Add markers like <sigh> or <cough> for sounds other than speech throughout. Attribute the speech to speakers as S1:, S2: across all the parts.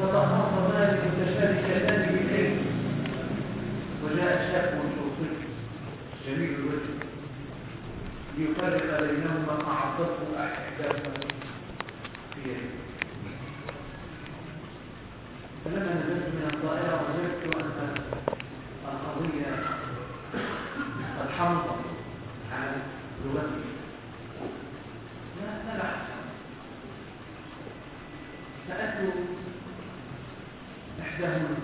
S1: فتخاف مالك تشابك النبي بالليل وجاء شاب شرطي جميل الوجه ليفرق بينهما فعضته احداهما في فلما نزلت من الطائره وجدت ان القضية قد حمضت على لغتي لا لا. سالت حصل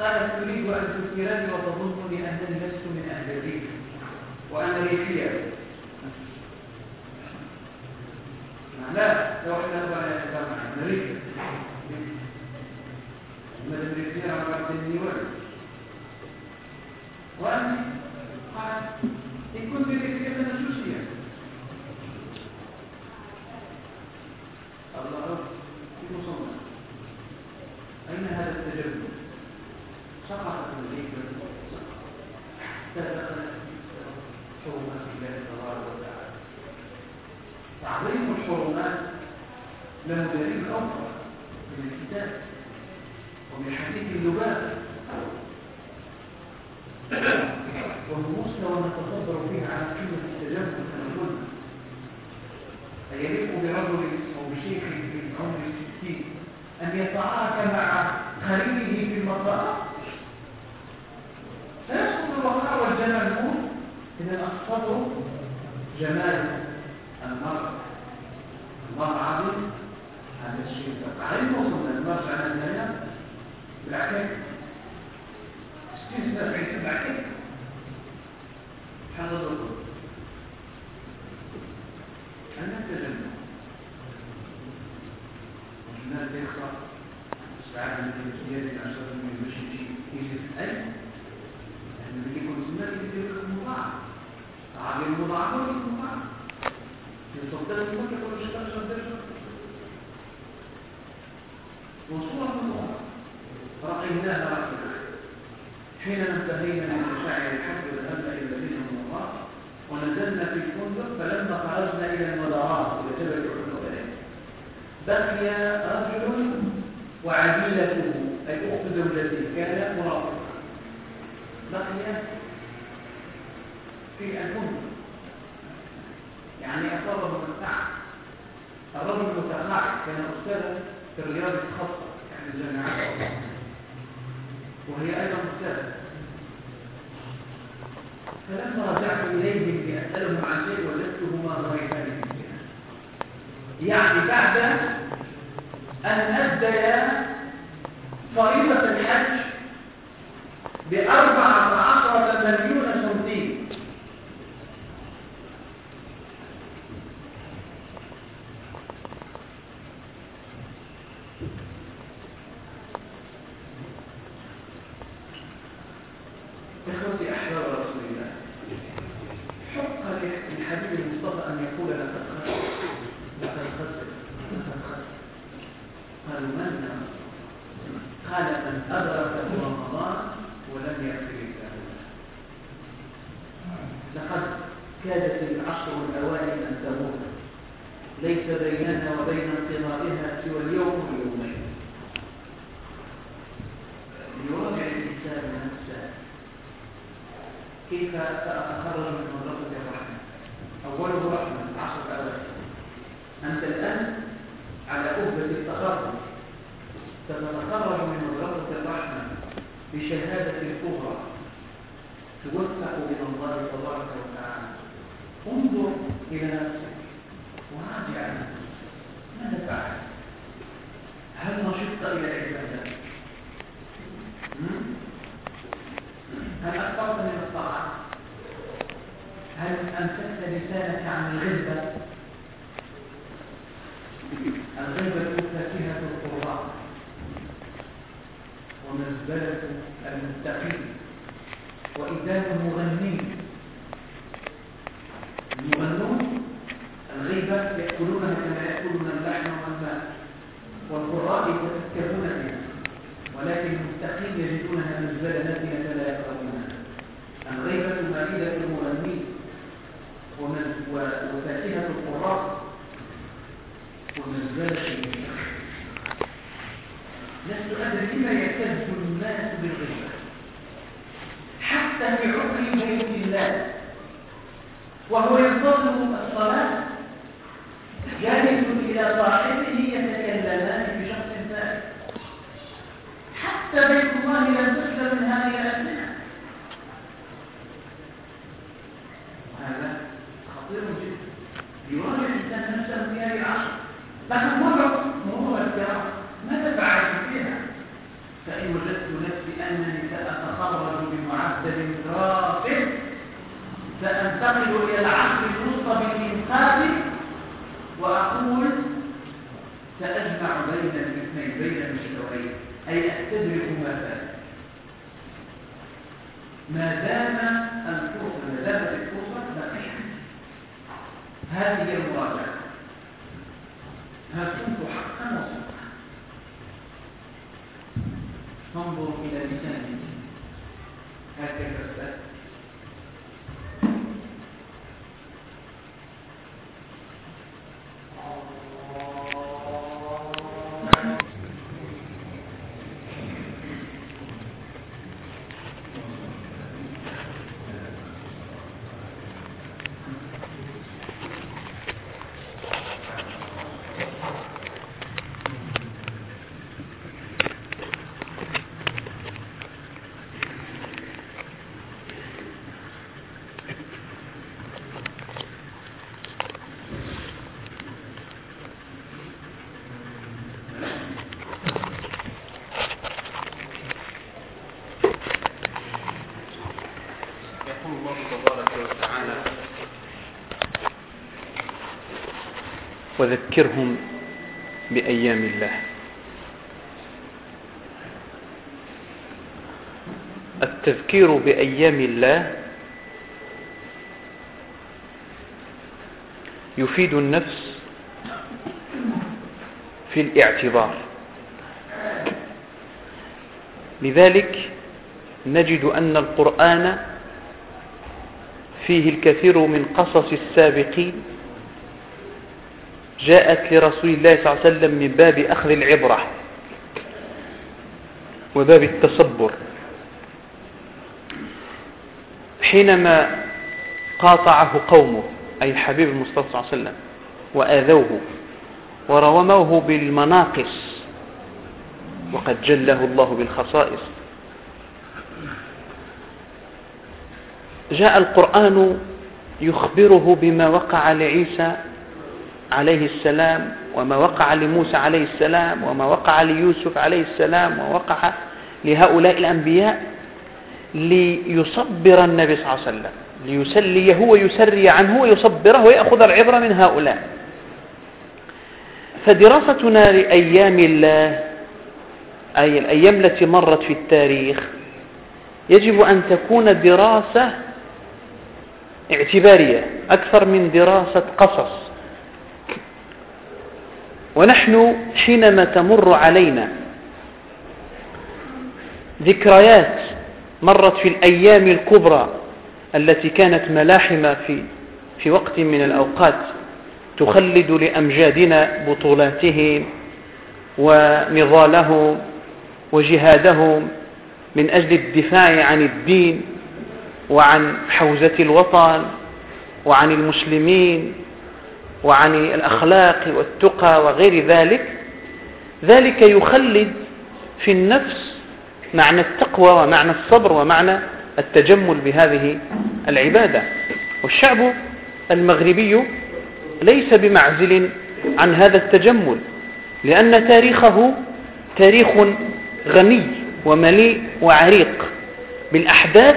S1: قالت تريد أن تثيرني وتظنني أنني لست من أهل الريف وأنا ريفية لا لو إحنا نبغى نتكلم عن الريف من الريفية على النيوان وأنت قالت إن كنت ريفية فأنا سوسية الله في مصنع أين هذا التجرد سقطت الذكر تدخلت حرمات الله تبارك وتعالى تعظيم الحرمات له دليل اخر من الكتاب ومن حديث اللباب والمستوى نتصدر فيه على قيمه التجمل كما قلنا أيليق برجل أو بشيخ في عمر الستين أن يتعارك مع خليله في المطار فيسقط الوقار والجمال نور إذا أسقطوا جمال المرء. المرء عظيم هذا الشيء علم وصلنا المرء على الدنيا بالعكس. ستين سنة في عيسى بالعكس حفظ الله أنا تجمع الناس يخرج استعاد من الامتياز عشان ما يمشي يجي في أي لأن بيجي كل سنة يجي المضاعف عامل المضاعف ولا المضاعف يصدر المكة ولا شيء عشان ترجع وصورة مضاعف رقيناها رقينا حين انتهينا من مشاعر الحج وذهبنا إلى المدينة المضاعف ونزلنا في الفندق فلما خرجنا إلى المدارات إلى جبل بقي رجل وعديلته أي أخت زوجته كان مرافقا. بقي في الفندق يعني أصابه متعب الرجل المتقاعد كان أستاذا في الرياضة الخاصة يعني الجامعات وهي أيضا أستاذة. فلما رجعت إليهم لأسألهم عن شيء وجدتهما ضعيفان يعني بعد أن أديا فريضة الحج بأربعة عشرة مليون سنتين إخوتي أحباب رسول الله حق للحبيب المصطفى أن يقول لقد خسر لقد خسر لقد خسر قالوا من قال من أدرك رمضان ولم يأتي الكامل لقد كادت العشر الأوائل أن تموت ليس بيننا وبين انقضائها سوى اليوم واليومين ليراجع الإنسان نفسه كيف سأتخرج من مدرسة الرحمة أوله رحمة عشر أوائل أنت الآن على أهبة التخرج. ستتخرج من مدرسة الرحمة بشهادة الكبرى توثق الله تبارك وتعالى. انظر إلى نفسك. وراجع نفسك ماذا فعلت؟ هل نشطت إلى العبادة؟ هل أكثرت من الطاعة؟ هل أمسكت لسانك عن الغيبة؟ الغيبة فاكهة القرآن ومزبلة المتقين وإدام المغنين
S2: بيت الله لم تسلم من هذه الأسئلة bisa di Kayak إلى لسانه هكذا السؤال
S1: وذكرهم بأيام الله. التذكير بأيام الله يفيد النفس في الاعتبار. لذلك نجد أن القرآن فيه الكثير من قصص السابقين جاءت لرسول الله صلى الله عليه وسلم من باب أخذ العبرة وباب التصبر. حينما قاطعه قومه أي الحبيب المصطفى صلى الله عليه وسلم وآذوه ورموه بالمناقص وقد جله الله بالخصائص. جاء القرآن يخبره بما وقع لعيسى عليه السلام وما وقع لموسى عليه السلام وما وقع ليوسف عليه السلام ووقع لهؤلاء الأنبياء ليصبر النبي صلى الله عليه وسلم ليسليه ويسري عنه ويصبره ويأخذ العبرة من هؤلاء. فدراستنا لأيام الله أي الأيام التي مرت في التاريخ يجب أن تكون دراسة اعتبارية أكثر من دراسة قصص. ونحن حينما تمر علينا ذكريات مرت في الأيام الكبرى التي كانت ملاحمة في, في وقت من الأوقات تخلد لأمجادنا بطولاتهم ونضالهم وجهادهم من أجل الدفاع عن الدين وعن حوزة الوطن وعن المسلمين وعن الأخلاق والتقى وغير ذلك ذلك يخلد في النفس معنى التقوى ومعنى الصبر ومعنى التجمل بهذه العبادة. والشعب المغربي ليس بمعزل عن هذا التجمل لأن تاريخه تاريخ غني ومليء وعريق بالأحداث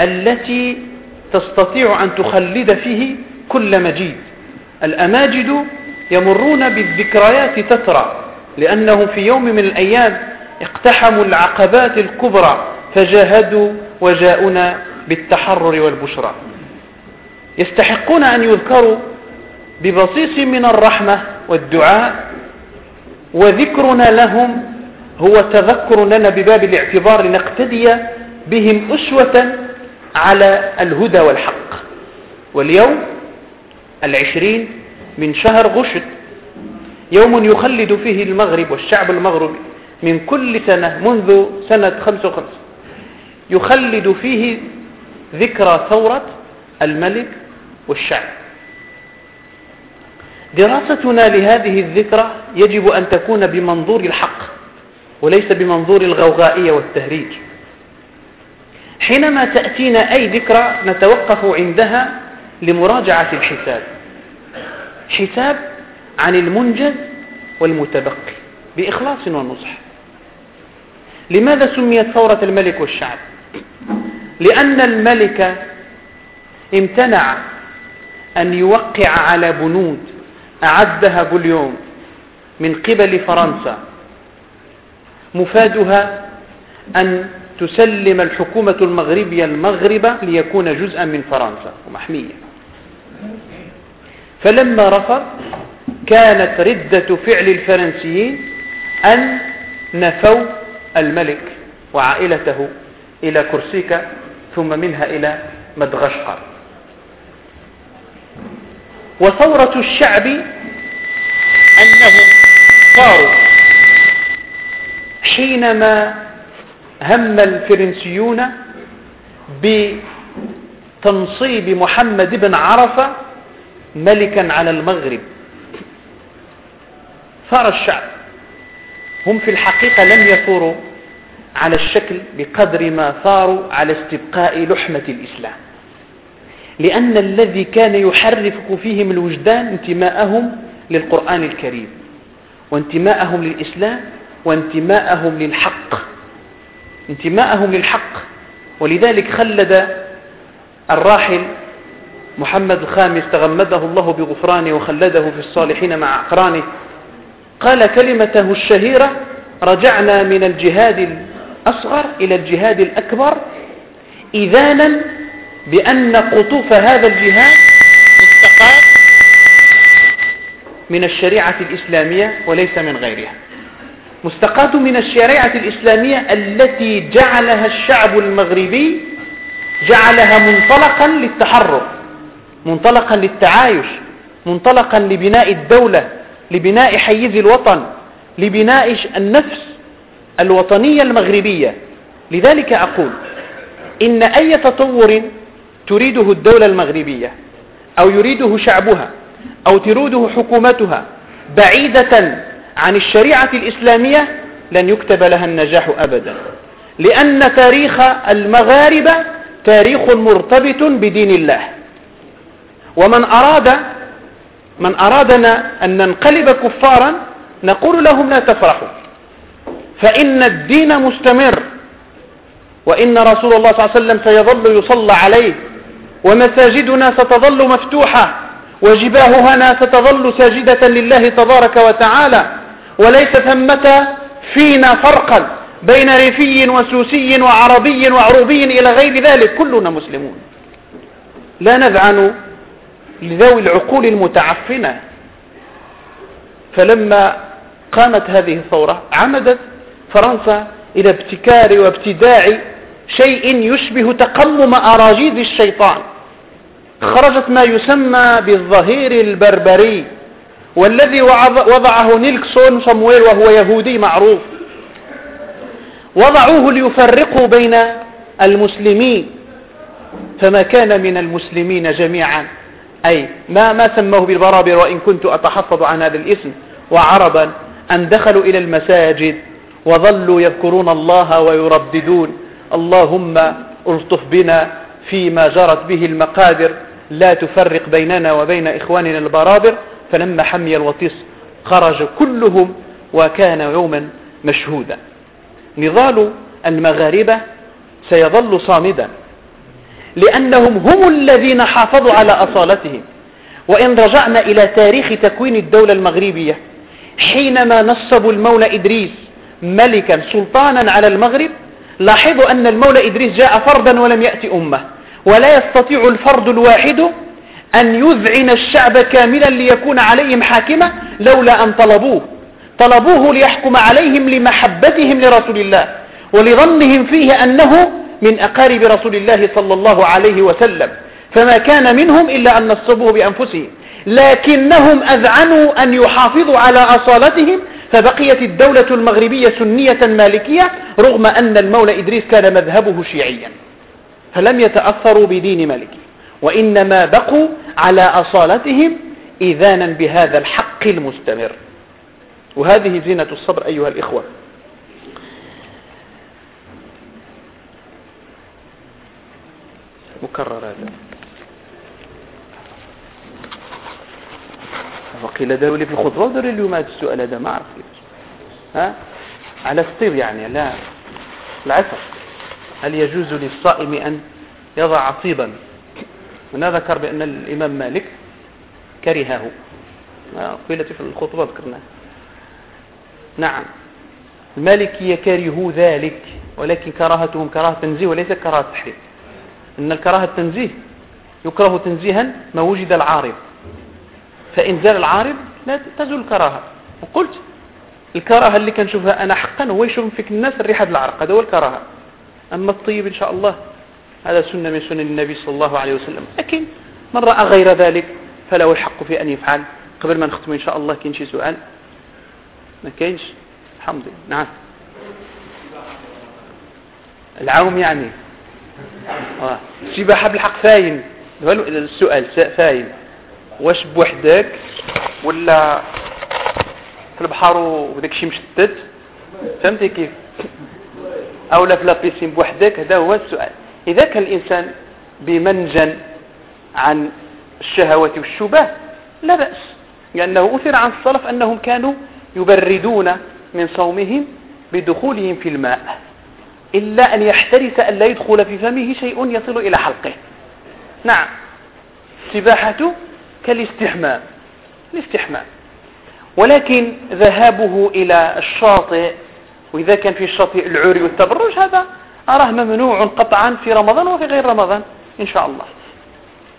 S1: التي تستطيع أن تخلد فيه كل مجيد. الأماجد يمرون بالذكريات تترى لأنهم في يوم من الأيام اقتحموا العقبات الكبرى فجاهدوا وجاءنا بالتحرر والبشرى. يستحقون أن يذكروا ببصيص من الرحمة والدعاء وذكرنا لهم هو تذكر لنا بباب الاعتبار لنقتدي بهم أسوة على الهدى والحق. واليوم العشرين من شهر غشت يوم يخلد فيه المغرب والشعب المغربي من كل سنة منذ سنة 55 يخلد فيه ذكرى ثورة الملك والشعب. دراستنا لهذه الذكرى يجب أن تكون بمنظور الحق وليس بمنظور الغوغائية والتهريج. حينما تأتينا أي ذكرى نتوقف عندها لمراجعة الحساب. حساب عن المنجز والمتبقي بإخلاص ونصح. لماذا سميت ثورة الملك والشعب؟ لأن الملك امتنع أن يوقع على بنود أعدها بوليون من قبل فرنسا مفادها أن تسلم الحكومة المغربية المغرب ليكون جزءا من فرنسا ومحمية. فلما رفض كانت ردة فعل الفرنسيين أن نفوا الملك وعائلته إلى كرسيكا ثم منها إلى مدغشقر. وثورة الشعب أنهم صاروا. حينما هم الفرنسيون بتنصيب محمد بن عرفة ملكا على المغرب. ثار الشعب. هم في الحقيقة لم يثوروا على الشكل بقدر ما ثاروا على استبقاء لحمة الإسلام. لأن الذي كان يحرك فيهم الوجدان انتماءهم للقرآن الكريم وانتماءهم للإسلام وانتماءهم للحق. انتماءهم للحق ولذلك خلد الراحل محمد الخامس تغمده الله بغفرانه وخلده في الصالحين مع أقرانه. قال كلمته الشهيرة رجعنا من الجهاد الأصغر إلى الجهاد الأكبر إذانا بأن قطوف هذا الجهاد مستقاة من الشريعة الإسلامية وليس من غيرها. مستقاة من الشريعة الإسلامية التي جعلها الشعب المغربي جعلها منطلقا للتحرر منطلقا للتعايش منطلقا لبناء الدولة لبناء حيز الوطن لبناء النفس الوطنية المغربية. لذلك أقول إن أي تطور تريده الدولة المغربية أو يريده شعبها أو تريده حكومتها بعيدة عن الشريعة الإسلامية لن يكتب لها النجاح أبدا. لأن تاريخ المغاربة تاريخ مرتبط بدين الله. ومن أراد من أرادنا أن ننقلب كفارا نقول لهم لا تفرحوا. فإن الدين مستمر. وإن رسول الله صلى الله عليه وسلم سيظل يصلى عليه. ومساجدنا ستظل مفتوحة. وجباهنا ستظل ساجدة لله تبارك وتعالى. وليس ثمة فينا فرقا بين ريفي وسوسي وعربي وعروبي إلى غير ذلك. كلنا مسلمون. لا نذعن لذوي العقول المتعفنة. فلما قامت هذه الثورة عمدت فرنسا إلى ابتكار وابتداع شيء يشبه تقمم أراجيز الشيطان. خرجت ما يسمى بالظهير البربري. والذي وضعه نيلكسون صمويل وهو يهودي معروف. وضعوه ليفرقوا بين المسلمين فما كان من المسلمين جميعا. أي ما ما سموه بالبرابر وإن كنت أتحفظ عن هذا الاسم. وعربا أن دخلوا إلى المساجد وظلوا يذكرون الله ويرددون. اللهم ألطف بنا فيما جرت به المقادر. لا تفرق بيننا وبين إخواننا البرابر. فلما حمي الوطيس خرج كلهم وكان يوما مشهودا. نضال المغاربة سيظل صامدا لأنهم هم الذين حافظوا على أصالتهم. وإن رجعنا إلى تاريخ تكوين الدولة المغربية حينما نصبوا المولى إدريس ملكا سلطانا على المغرب لاحظوا أن المولى إدريس جاء فردا ولم يأتي أمة ولا يستطيع الفرد الواحد أن يذعن الشعب كاملا ليكون عليهم حاكمة لولا أن طلبوه. طلبوه ليحكم عليهم لمحبتهم لرسول الله ولظنهم فيه أنه من أقارب رسول الله صلى الله عليه وسلم. فما كان منهم إلا أن نصبوه بأنفسهم. لكنهم أذعنوا أن يحافظوا على أصالتهم. فبقيت الدولة المغربية سنية مالكية رغم أن المولى إدريس كان مذهبه شيعيا. فلم يتأثروا بدين مالكي. وإنما بقوا على أصالتهم إذانا بهذا الحق المستمر. وهذه زينة الصبر أيها الإخوة. مكرر هذا. وقيل داروا في الخطبة وداروا اليوم هذا السؤال هذا ما أعرف ها؟ على الطيب يعني لا. العسل. هل يجوز للصائم أن يضع طيبا هنا ذكر بأن الإمام مالك كرهه. قيلت في الخطبة ذكرناه. نعم. المالكية كرهوا ذلك ولكن كراهتهم كراهة تنزيه وليس كراهة تحريم. إن الكراهة التنزيه يكره تنزيها ما وجد العارض. فإن زال العارض لا تزول الكراهة. وقلت الكراهة اللي كنشوفها أنا حقا هو يشوف فيك الناس الريحة العرق هذا هو الكراهة. أما الطيب إن شاء الله هذا سنة من سنن النبي صلى الله عليه وسلم. لكن من رأى غير ذلك فله الحق في أن يفعل. قبل ما نختم إن شاء الله كاين شي سؤال؟ ما كاينش؟ الحمد لله. نعم. العوم يعني. آه. السباحة بالحق فاين. السؤال فاين. واش بوحدك ولا في البحر وداك الشيء مشتت؟ فهمتي كيف؟ أو في la piscine بوحدك؟ هذا هو السؤال. إذا كان الإنسان بمنجا عن الشهوات والشبه لا بأس. لأنه أثر عن السلف أنهم كانوا يبردون من صومهم بدخولهم في الماء. إلا أن يحترس أن لا يدخل في فمه شيء يصل إلى حلقه. نعم. السباحة كالاستحمام الاستحمام ولكن ذهابه إلى الشاطئ وإذا كان في الشاطئ العري والتبرج هذا أراه ممنوع قطعا في رمضان وفي غير رمضان إن شاء الله.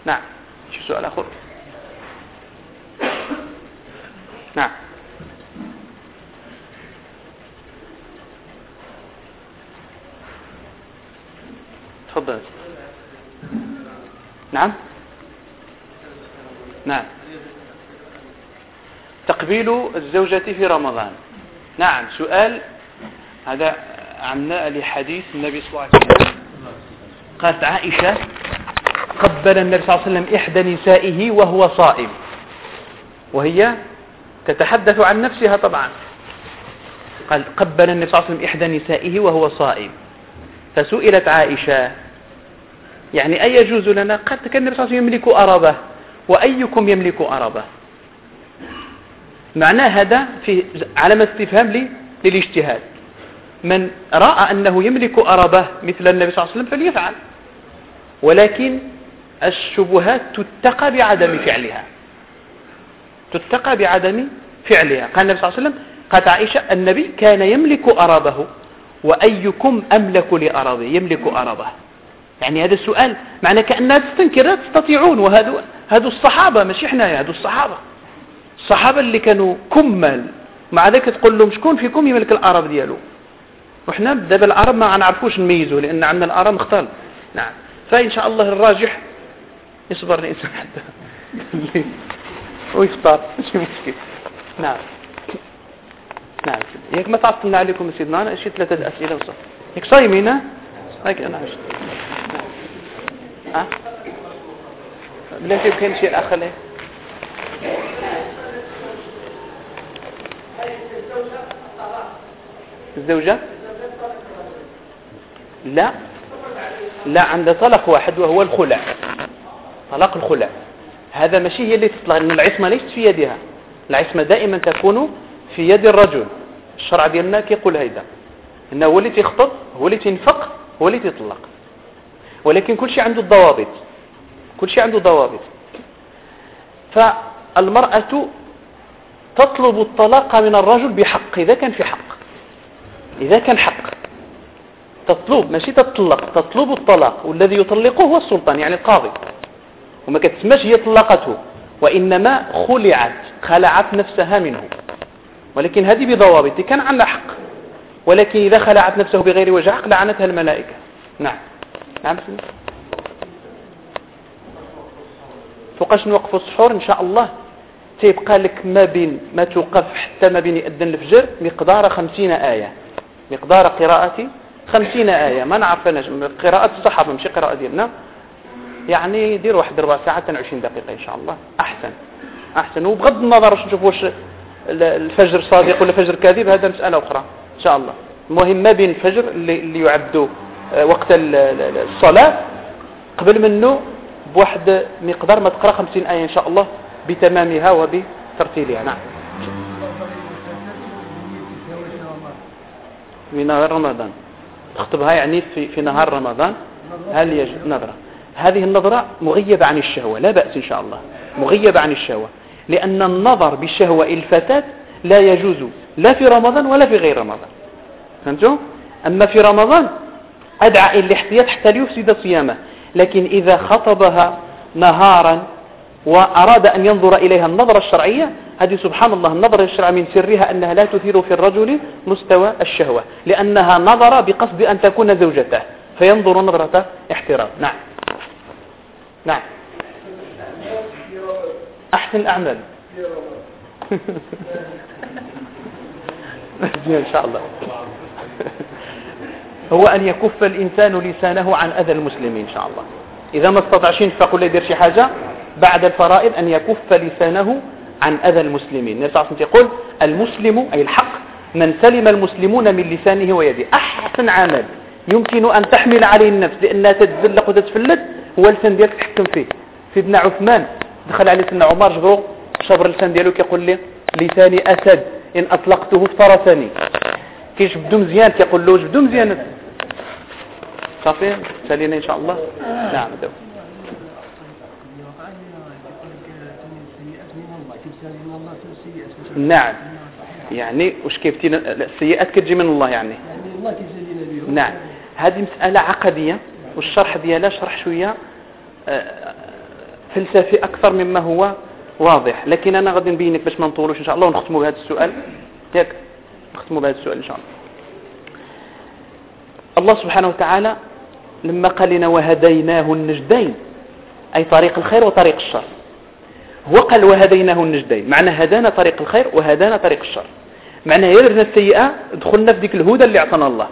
S1: نعم. شو سؤال آخر نعم. تفضل. نعم. نعم. تقبيل الزوجة في رمضان. نعم. سؤال هذا عمنا لحديث النبي صلى الله عليه وسلم. قالت عائشة قبل النبي صلى الله عليه وسلم إحدى نسائه وهو صائم. وهي تتحدث عن نفسها طبعا. قال قبل النبي صلى الله عليه وسلم إحدى نسائه وهو صائم. فسئلت عائشة يعني أي يجوز لنا؟ قد كان النبي صلى الله عليه وسلم يملك أربة وأيكم يملك أربة؟ معناه هذا في علامة استفهام للإجتهاد. من رأى أنه يملك أربه مثل النبي صلى الله عليه وسلم فليفعل. ولكن الشبهات تتقى بعدم فعلها. تتقى بعدم فعلها. قال النبي صلى الله عليه وسلم قالت عائشة النبي كان يملك أرابه وأيكم أملك لأرابه يملك أرابه يعني هذا السؤال معنى كأنها تستنكر لا تستطيعون وهذا هذو الصحابة ماشي حنايا هذو الصحابة. الصحابة اللي كانوا كمل. مع ذلك تقول لهم شكون فيكم يملك الأرب ديالو؟ وحنا دابا الأرب ما نعرفوش نميزه لأن عندنا الأرب مختلط نعم. فإن شاء الله الراجح يصبر الإنسان <laughs> حتى ويفطر ماشي مشكل. نعم. نعم. ياك ما تعطلنا عليكم سيدنا أنا شي ثلاثة أسئلة وصف ياك صايمين؟ هاك أنا عشت. ها؟ بلاتي كاين شي اخ له الزوجة؟ لا. لا عند طلق واحد وهو الخلع طلاق الخلع هذا ماشي هي اللي تطلق ان العصمة ليست في يدها. العصمة دائما تكون في يد الرجل. الشرع ديالنا كيقول هيدا. انه هو اللي تيخطب هو اللي تنفق هو اللي تيطلق ولكن كل شيء عنده ضوابط كل شيء عنده ضوابط. فالمرأة تطلب الطلاق من الرجل بحق إذا كان في حق. إذا كان حق. تطلب ماشي تطلق تطلب الطلاق والذي يطلقه هو السلطان يعني القاضي. وما كتسماش هي طلقته وإنما خلعت خلعت نفسها منه. ولكن هذه بضوابط كان على حق. ولكن إذا خلعت نفسه بغير وجه حق لعنتها الملائكة. نعم. نعم فوقاش نوقف السحور؟ إن شاء الله. تيبقى لك ما بين ما توقف حتى ما بين يأذن الفجر مقدار خمسين آية. مقدار قراءة خمسين آية. ما نعرف قراءة الصحابة مش قراءة ديالنا. يعني دير واحد ربع ساعة 20 دقيقة إن شاء الله. أحسن. أحسن. وبغض النظر واش نشوف واش الفجر صادق ولا فجر كاذب هذا مسألة أخرى إن شاء الله. المهم ما بين الفجر اللي, اللي يعد آه، وقت الصلاة قبل منه بواحد مقدار ما تقرأ 50 آية إن شاء الله بتمامها وبترتيلها. نعم. نهار رمضان. تخطبها يعني في, في نهار رمضان. هل يجب نظرة. هذه النظرة مغيبة عن الشهوة. لا بأس إن شاء الله. مغيبة عن الشهوة. لأن النظر بالشهوة الفتاة لا يجوز لا في رمضان ولا في غير رمضان. فهمتوا؟ أما في رمضان أدعى إلى الاحتياط حتى ليفسد صيامه. لكن إذا خطبها نهارا وأراد أن ينظر إليها النظرة الشرعية هذه سبحان الله النظرة الشرعية من سرها أنها لا تثير في الرجل مستوى الشهوة لأنها نظر بقصد أن تكون زوجته فينظر نظرة احترام. نعم. نعم. أحسن الأعمال. <laughs> إن شاء الله. <laughs> هو أن يكف الإنسان لسانه عن أذى المسلمين إن شاء الله. إذا ما استطعشين فقل يدير شي حاجة. بعد الفرائض أن يكف لسانه عن أذى المسلمين. النبي صلى الله عليه وسلم يقول المسلم أي الحق من سلم المسلمون من لسانه ويده. أحسن عمل يمكن أن تحمل عليه النفس لأنها تتزلق وتتفلت هو اللسان ديالك تحكم فيه. سيدنا عثمان دخل عليه سيدنا عمر جبرو شبر اللسان ديالو كيقول لي لساني أسد إن أطلقته افترسني. كيجبدو مزيان كيقول له جبدو مزيان. صافي سالينا إن شاء الله. نعم دو. نعم. يعني وش كيفتي؟ السيئات كتجي من الله يعني. نعم. هذه مسألة عقدية والشرح ديالها شرح شوية آه، فلسفي أكثر مما هو واضح. لكن أنا غادي نبينك باش ما نطولوش إن شاء الله ونختموا بهذا السؤال. ياك نختموا بهذا السؤال إن شاء الله. الله سبحانه وتعالى لما قال لنا وهديناه النجدين أي طريق الخير وطريق الشر. هو قال وهديناه النجدين. معنى هدانا طريق الخير وهدانا طريق الشر. معنى يدرنا السيئة دخلنا في ذيك الهدى اللي أعطانا الله.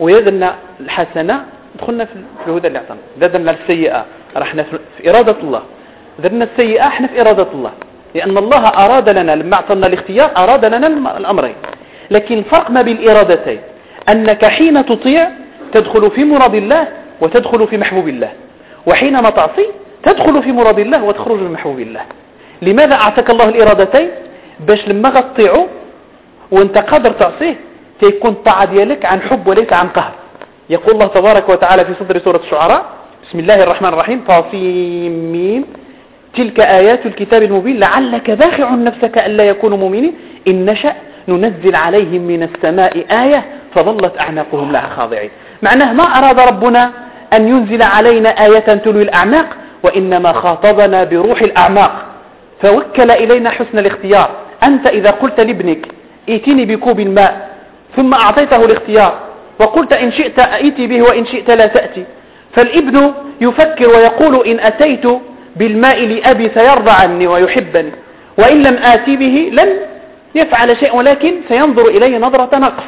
S1: ويدرنا الحسنة دخلنا في الهدى اللي أعطانا. إذا درنا السيئة رحنا في إرادة الله. درنا السيئة إحنا في إرادة الله. لأن الله أراد لنا لما أعطانا الاختيار أراد لنا الأمرين. لكن الفرق ما بين الإرادتين أنك حين تطيع تدخل في مراد الله وتدخل في محبوب الله. وحينما تعصي تدخل في مراد الله وتخرج من محبوب الله. لماذا أعطاك الله الإرادتين؟ باش لما غتطيعه وانت قادر تعصيه تيكون الطاعة ديالك عن حب وليس عن قهر. يقول الله تبارك وتعالى في صدر سورة الشعراء بسم الله الرحمن الرحيم طاسيم تلك آيات الكتاب المبين لعلك باخع نفسك ألا يكونوا مؤمنين. إن نشأ ننزل عليهم من السماء آية فظلت أعناقهم لها خاضعين. معناه ما أراد ربنا أن ينزل علينا آية تلوي الأعماق وإنما خاطبنا بروح الأعماق. فوكل إلينا حسن الاختيار. أنت إذا قلت لابنك ائتني بكوب ماء. ثم أعطيته الاختيار. وقلت إن شئت أئتي به وإن شئت لا تأتي. فالابن يفكر ويقول إن أتيت بالماء لأبي سيرضى عني ويحبني. وإن لم آتي به لن يفعل شيء ولكن سينظر إلي نظرة نقص.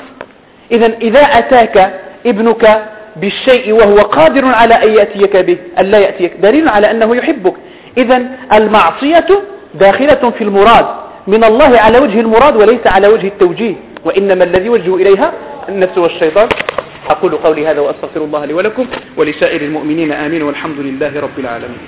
S1: إذا إذا أتاك ابنك بالشيء وهو قادر على أن يأتيك به أن لا يأتيك. دليل على أنه يحبك. إذا المعصية داخلة في المراد. من الله على وجه المراد وليس على وجه التوجيه. وإنما الذي وجه إليها النفس والشيطان. أقول قولي هذا وأستغفر الله لي ولكم ولسائر المؤمنين آمين والحمد لله رب العالمين.